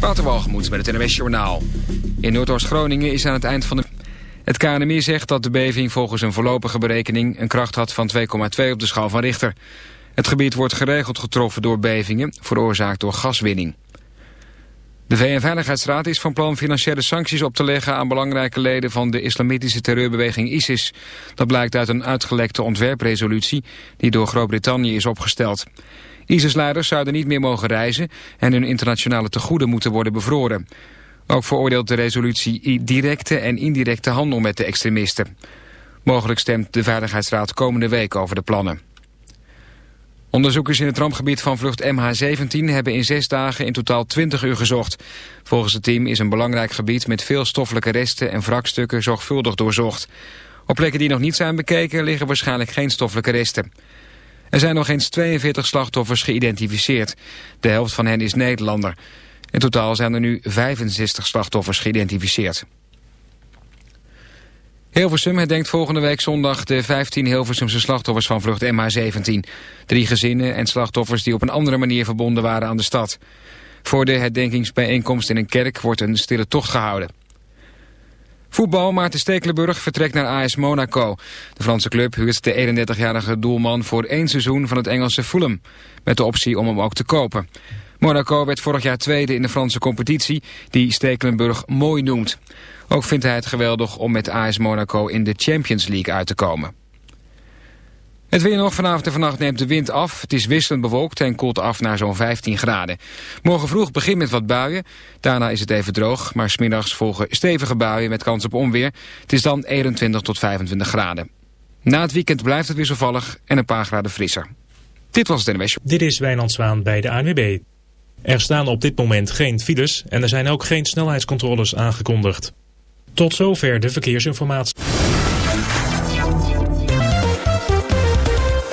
Waterwalgemoed met het NWS Journaal. In Noordoost-Groningen is aan het eind van de... Het KNMI zegt dat de beving volgens een voorlopige berekening... een kracht had van 2,2 op de schaal van Richter. Het gebied wordt geregeld getroffen door bevingen... veroorzaakt door gaswinning. De VN-veiligheidsraad is van plan financiële sancties op te leggen... aan belangrijke leden van de islamitische terreurbeweging ISIS. Dat blijkt uit een uitgelekte ontwerpresolutie... die door Groot-Brittannië is opgesteld. ISIS-leiders zouden niet meer mogen reizen en hun internationale tegoeden moeten worden bevroren. Ook veroordeelt de resolutie directe en indirecte handel met de extremisten. Mogelijk stemt de Veiligheidsraad komende week over de plannen. Onderzoekers in het rampgebied van vlucht MH17 hebben in zes dagen in totaal 20 uur gezocht. Volgens het team is een belangrijk gebied met veel stoffelijke resten en wrakstukken zorgvuldig doorzocht. Op plekken die nog niet zijn bekeken liggen waarschijnlijk geen stoffelijke resten. Er zijn nog eens 42 slachtoffers geïdentificeerd. De helft van hen is Nederlander. In totaal zijn er nu 65 slachtoffers geïdentificeerd. Hilversum herdenkt volgende week zondag de 15 Hilversumse slachtoffers van vlucht MH17. Drie gezinnen en slachtoffers die op een andere manier verbonden waren aan de stad. Voor de herdenkingsbijeenkomst in een kerk wordt een stille tocht gehouden. Voetbal, Maarten Stekelenburg vertrekt naar AS Monaco. De Franse club huurt de 31-jarige doelman voor één seizoen van het Engelse Fulham. Met de optie om hem ook te kopen. Monaco werd vorig jaar tweede in de Franse competitie, die Stekelenburg mooi noemt. Ook vindt hij het geweldig om met AS Monaco in de Champions League uit te komen. Het weer nog. Vanavond en vannacht neemt de wind af. Het is wisselend bewolkt en koelt af naar zo'n 15 graden. Morgen vroeg begint met wat buien. Daarna is het even droog. Maar smiddags volgen stevige buien met kans op onweer. Het is dan 21 tot 25 graden. Na het weekend blijft het wisselvallig en een paar graden frisser. Dit was het NWS. Dit is Wijnand Zwaan bij de ANWB. Er staan op dit moment geen files en er zijn ook geen snelheidscontroles aangekondigd. Tot zover de verkeersinformatie.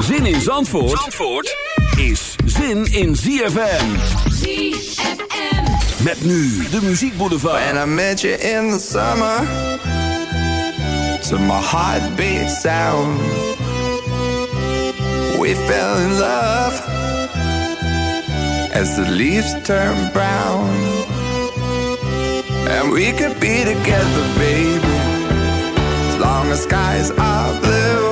Zin in Zandvoort, Zandvoort is zin in ZFM. ZFM. Met nu de muziekboulevard. And I met you in the summer To my heartbeat sound We fell in love As the leaves turn brown And we could be together, baby As long as skies are blue You act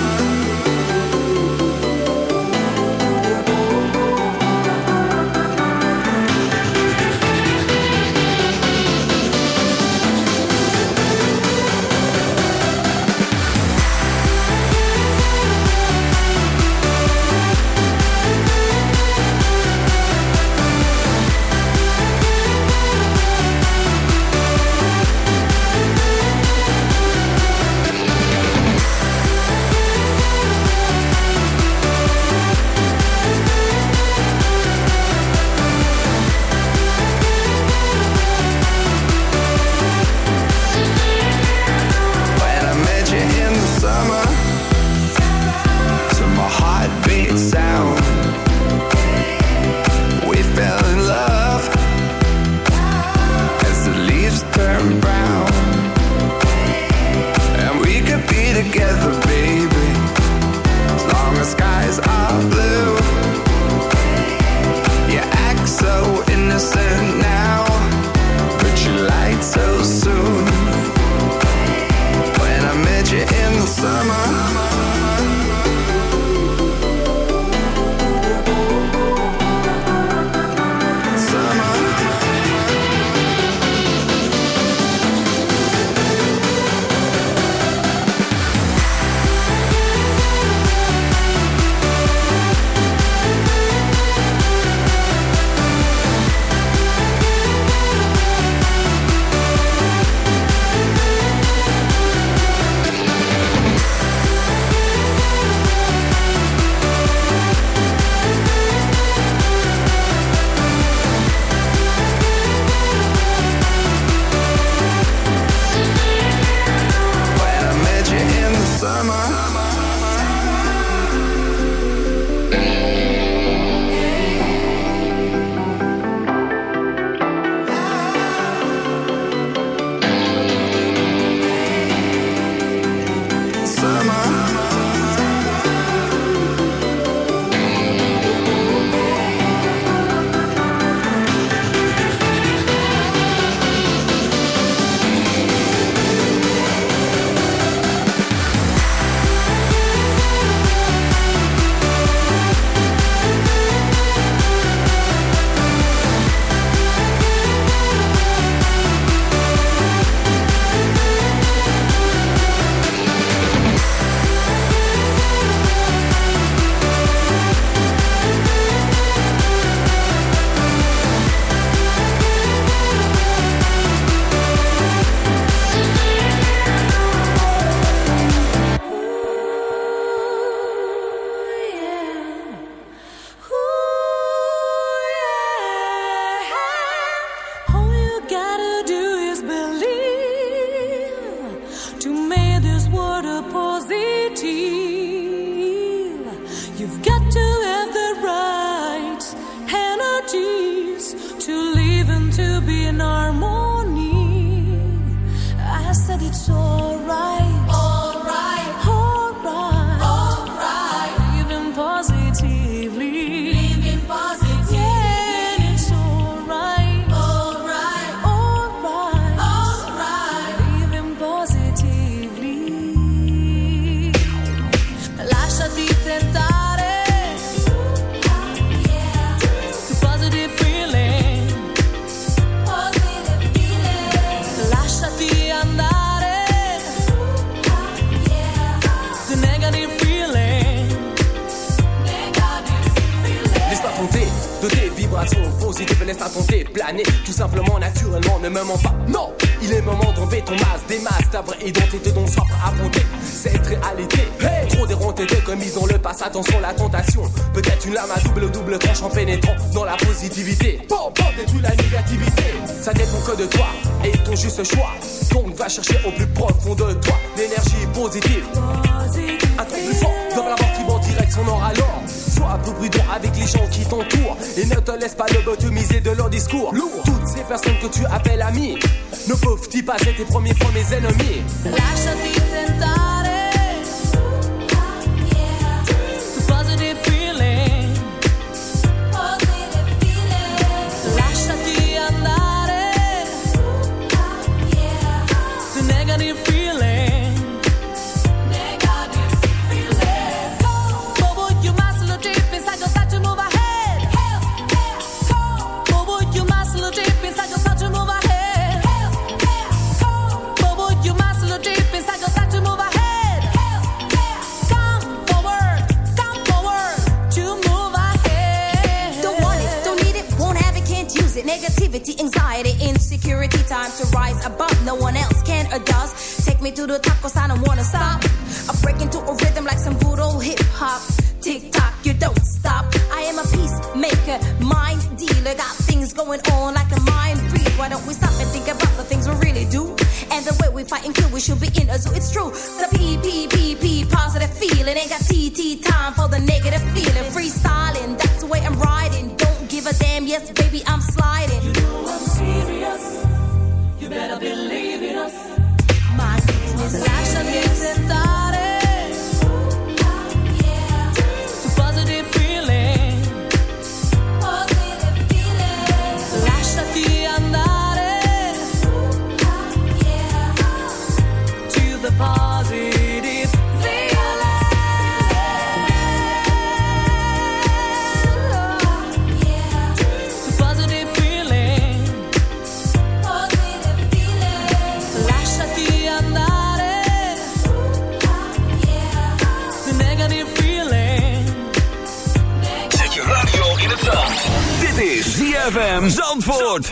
En pénétrant dans la positivité. Bon, bon, détruis la négativité. Ça dépend que de toi et ton juste choix. Donc va chercher au plus profond de toi l'énergie positive. Un truc plus fort, dans la mort qui va en direction nord alors. Sois un peu prudent avec les gens qui t'entourent et ne te laisse pas lobotomiser de leur discours. Toutes ces personnes que tu appelles amis ne peuvent-ils pas être tes premiers fois mes ennemis? Lasciati top, cause I don't wanna stop. I break into a rhythm like some good old hip hop. Tick tock, you don't stop. I am a peacemaker, mind dealer. Got things going on like a mind read. Why don't we stop and think about the things we really do? And the way we fight and kill, we should be in a zoo. It's true. The P, P, P, P, positive feeling. Ain't got T, T, Zandvoort.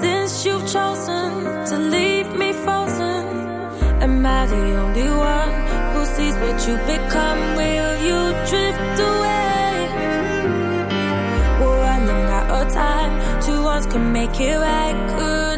since you've chosen to leave me frozen. Am I the only one who sees what you become? Will you drift away? We're running out of time. Make it right.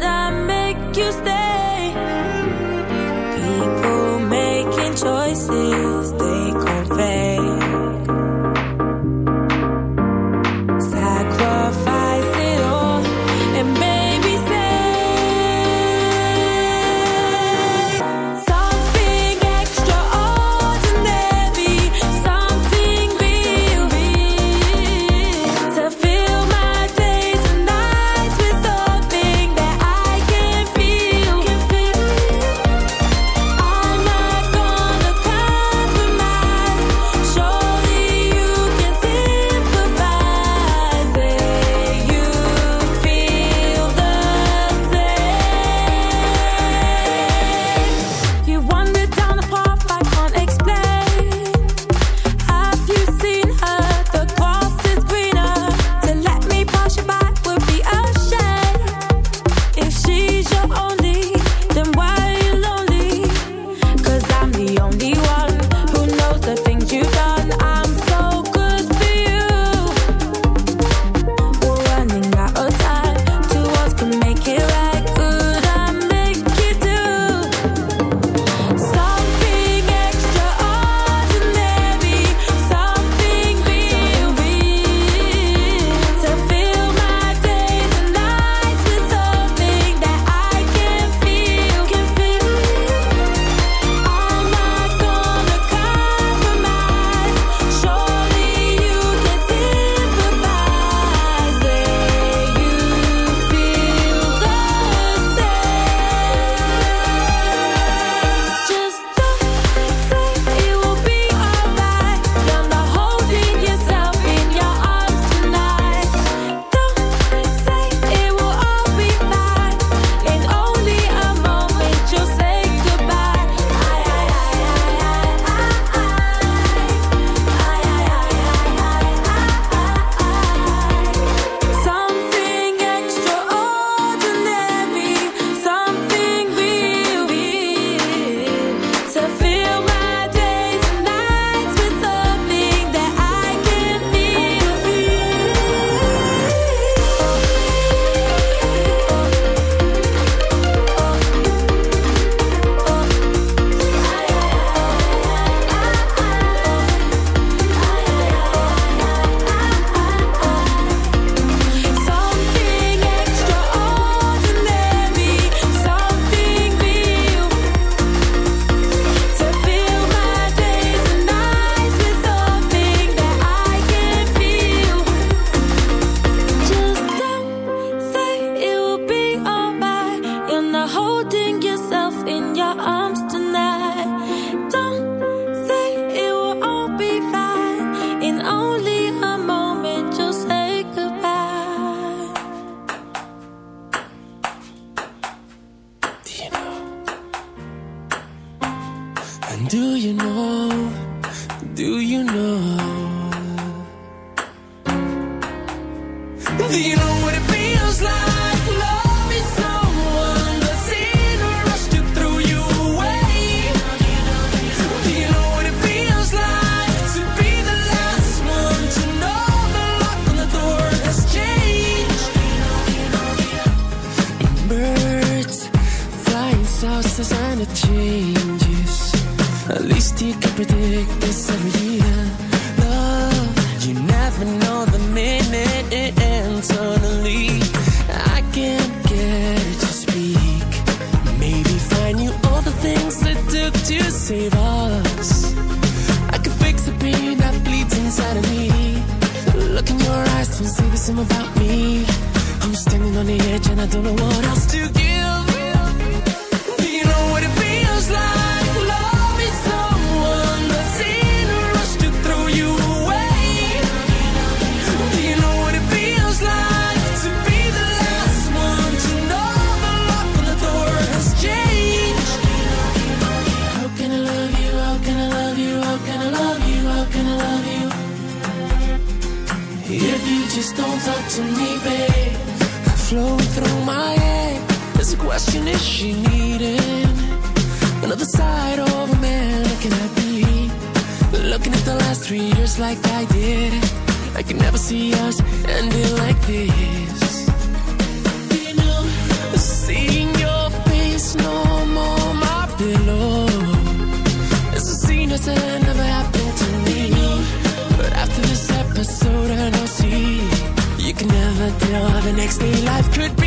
the. The next day life could be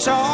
Talk.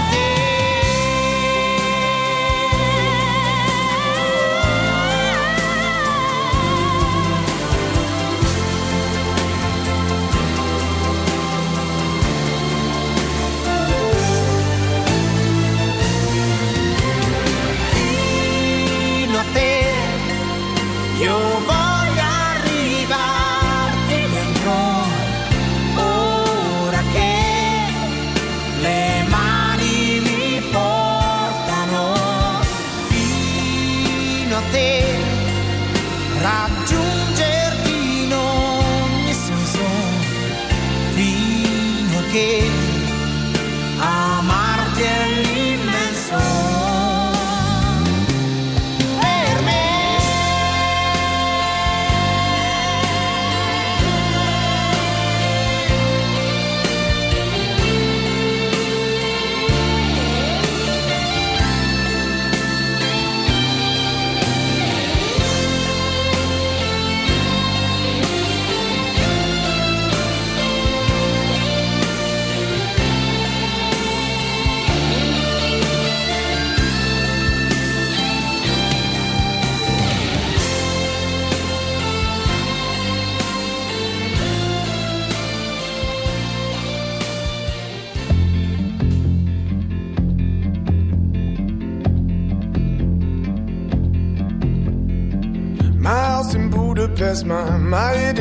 有方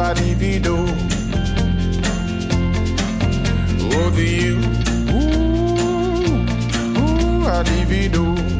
adivido. Over you, ooh, ooh, adivido.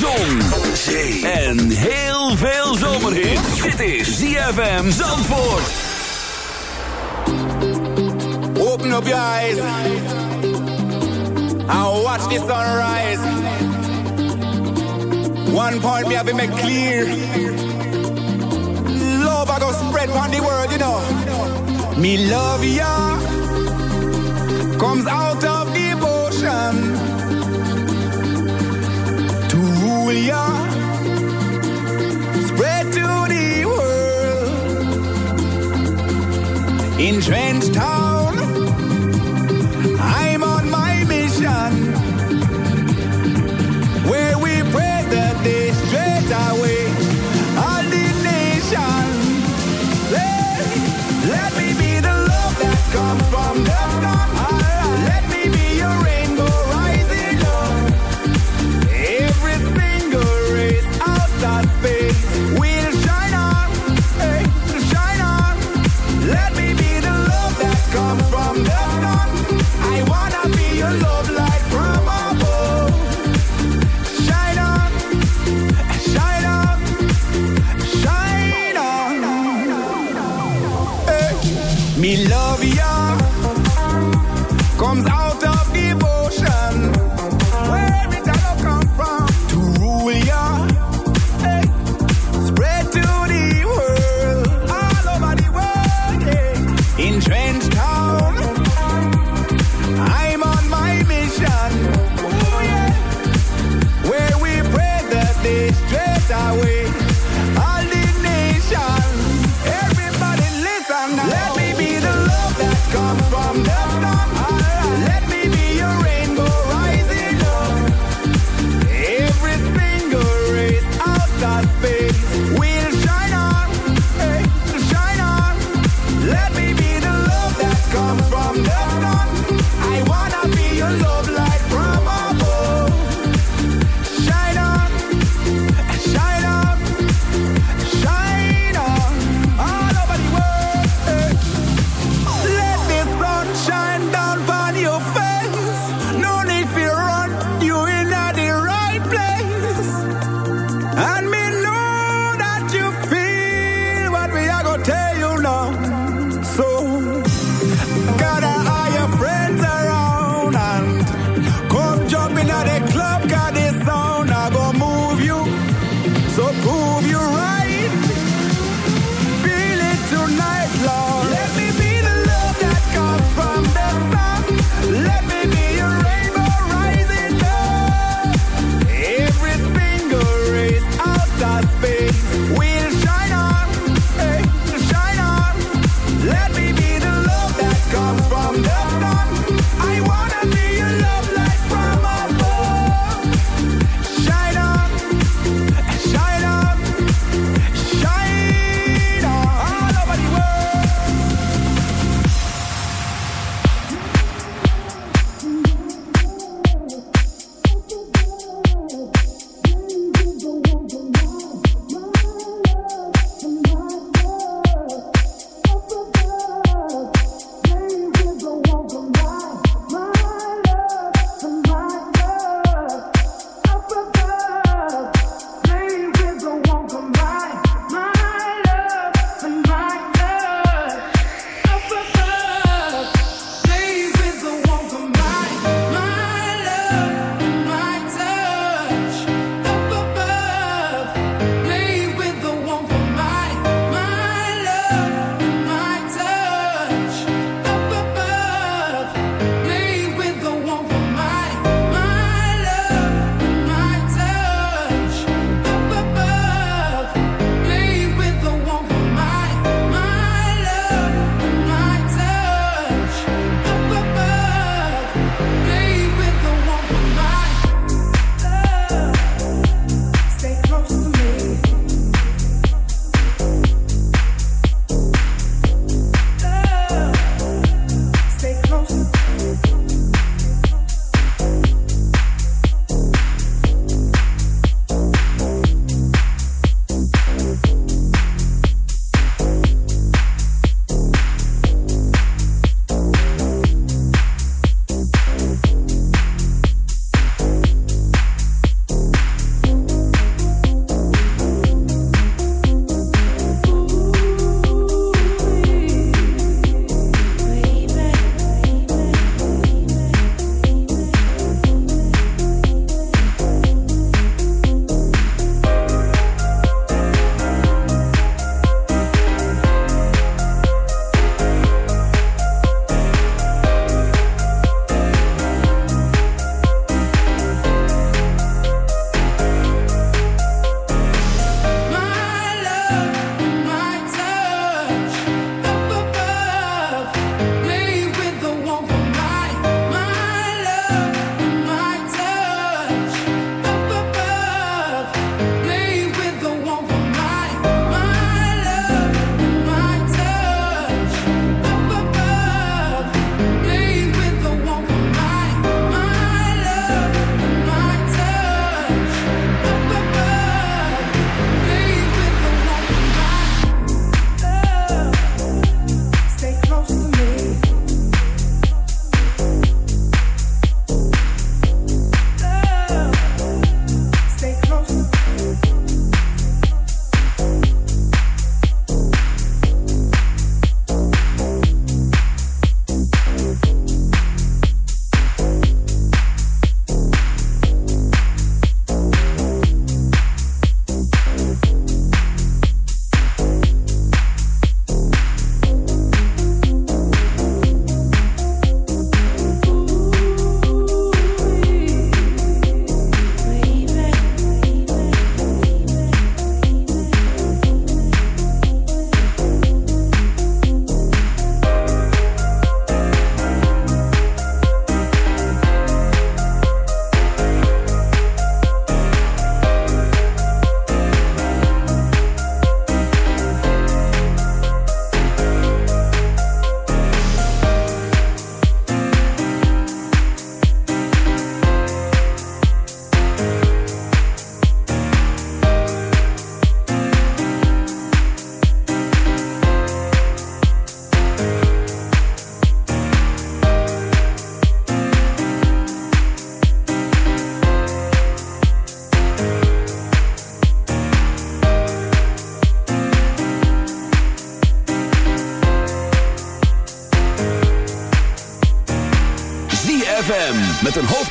Zon, zee en heel veel zomerhit. Dit is ZFM Zandvoort. Open up your eyes. And watch the sunrise. One point me have been made clear. Love I go spread on the world, you know. Me love ya comes out of devotion we are. Spread to the world in trench time. highway.